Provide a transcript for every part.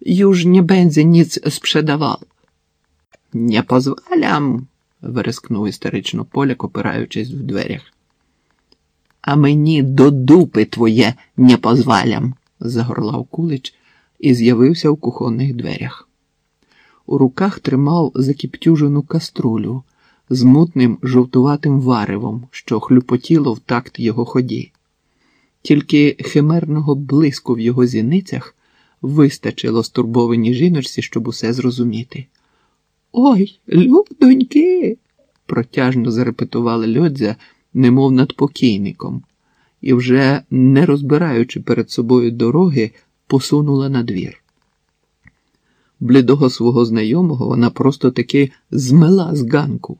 Юж не бензі ніц спrzedавал. Не позволям, верескнув істерично поляк, опираючись в дверях. А мені до дупи твоє не позвалям, загорлав кулич і з'явився в кухонних дверях. У руках тримав закіптюжену каструлю з мутним жовтуватим варевом, що хлюпотіло в такт його ході. Тільки химерного блиску в його зіницях вистачило стурбованій жіночці, щоб усе зрозуміти. Ой, людоньки! протяжно зарепетувала льодзя, немов над покійником, і вже, не розбираючи перед собою дороги, посунула на двір. Блідого свого знайомого вона просто таки змела з ганку.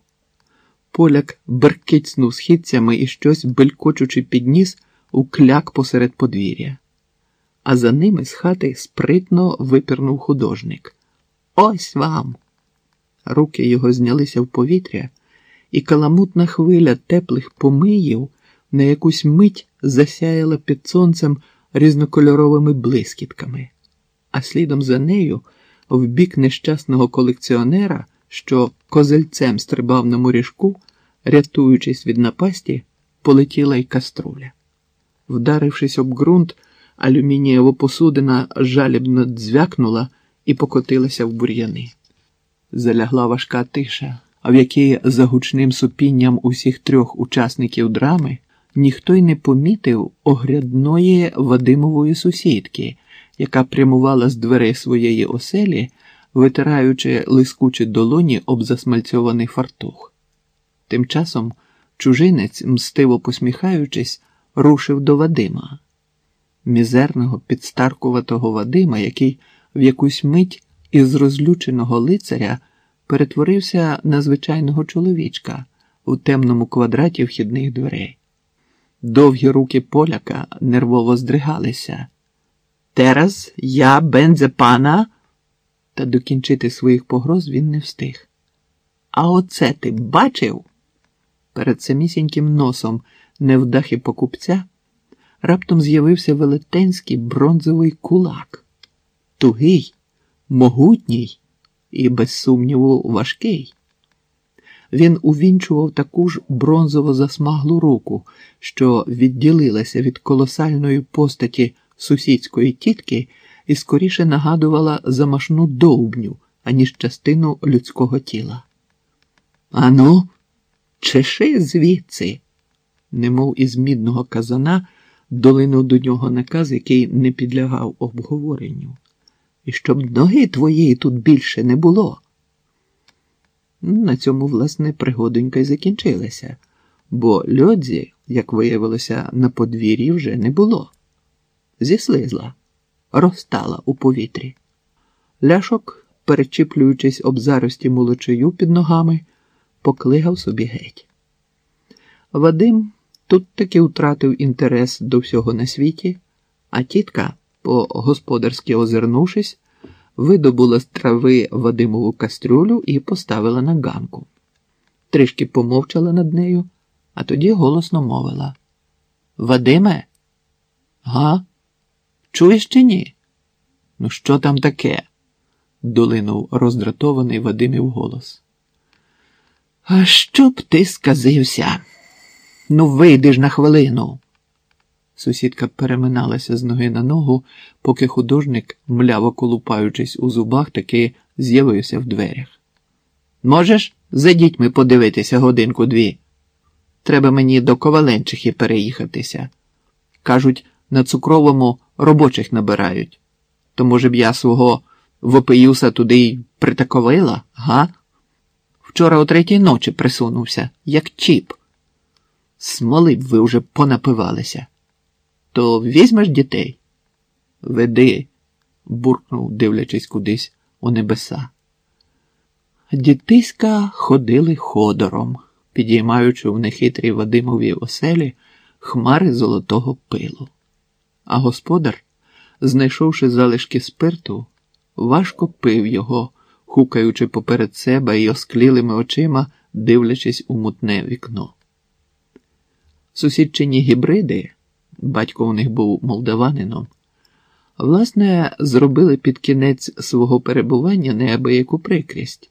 Поляк беркицнув східцями і щось, белькочучи підніс, у кляк посеред подвір'я. А за ними з хати спритно випірнув художник. Ось вам! Руки його знялися в повітря, і каламутна хвиля теплих помиїв на якусь мить засяяла під сонцем різнокольоровими блискітками, а слідом за нею, в бік нещасного колекціонера, що козельцем стрибав на моріжку, рятуючись від напасті, полетіла й каструля. Вдарившись об ґрунт, алюмінієва посудина жалібно дзвякнула і покотилася в бур'яни. Залягла важка тиша, в якій за гучним супінням усіх трьох учасників драми ніхто й не помітив огрядної Вадимової сусідки, яка прямувала з дверей своєї оселі, витираючи лискучі долоні об засмальцьований фартух. Тим часом чужинець, мстиво посміхаючись, рушив до Вадима, мізерного, підстаркуватого Вадима, який в якусь мить із розлюченого лицаря перетворився на звичайного чоловічка у темному квадраті вхідних дверей. Довгі руки поляка нервово здригалися. Тераз я бензе пана, та докінчити своїх погроз він не встиг. А оце ти бачив? Перед самісіньким носом невдахи покупця раптом з'явився велетенський бронзовий кулак, тугий, могутній і, без сумніву, важкий. Він увінчував таку ж бронзово засмаглу руку, що відділилася від колосальної постаті сусідської тітки і скоріше нагадувала замашну довбню, аніж частину людського тіла. Ану, чеши звідси, немов із мідного казана долинув до нього наказ, який не підлягав обговоренню. І щоб ноги твоєї тут більше не було. На цьому, власне, пригодонька й закінчилася, бо льодзі, як виявилося, на подвір'ї вже не було. Зіслизла, розтала у повітрі. Ляшок, перечіплюючись об зарості молочою під ногами, поклигав собі геть. Вадим тут таки втратив інтерес до всього на світі, а тітка, по господарськи озирнувшись, видобула з трави Вадимову кастрюлю і поставила на ганку. Трішки помовчала над нею, а тоді голосно мовила: Вадиме? Га? Чуєш чи ні? Ну, що там таке? долинув роздратований Вадимів голос. А що б ти сказився? Ну, вийди ж на хвилину. Сусідка переминалася з ноги на ногу, поки художник, мляво колупаючись у зубах, таки з'явився в дверях. Можеш за дітьми подивитися годинку дві? Треба мені до Коваленчихи переїхатися. Кажуть, на цукровому робочих набирають. То, може б, я свого вопиюса туди й притаковила, га? Вчора о третій ночі присунувся, як чіп. Смоли б ви вже понапивалися. То візьмеш дітей? Веди, буркнув, дивлячись кудись у небеса. Дітиська ходили ходором, підіймаючи в нехитрій Вадимовій оселі хмари золотого пилу. А господар, знайшовши залишки спирту, важко пив його, хукаючи поперед себе і осклілими очима, дивлячись у мутне вікно. Сусідчині гібриди батько у них був молдаванином, власне, зробили під кінець свого перебування неабияку прикрість.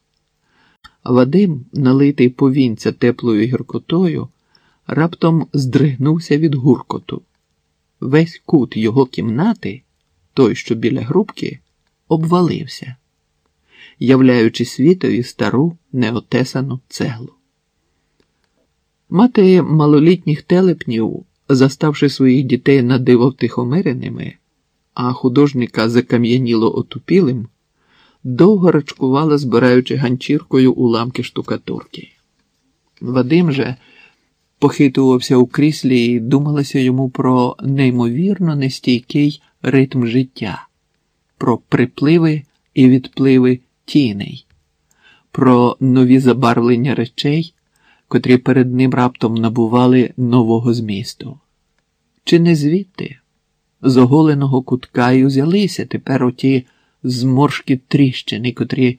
Вадим, налитий повінця теплою гіркотою, раптом здригнувся від гуркоту. Весь кут його кімнати, той, що біля грубки, обвалився, являючи світові стару неотесану цеглу. Мати малолітніх телепнів, заставши своїх дітей на диво втихомиреними, а художника закам'яніло отупілим, довго рачкувала, збираючи ганчіркою уламки штукатурки. Вадим же похитувався у кріслі і думалося йому про неймовірно нестійкий ритм життя, про припливи і відпливи тіней, про нові забарвлення речей, котрі перед ним раптом набували нового змісту. Чи не звідти, з оголеного кутка й узялися тепер оті зморшки тріщини, котрі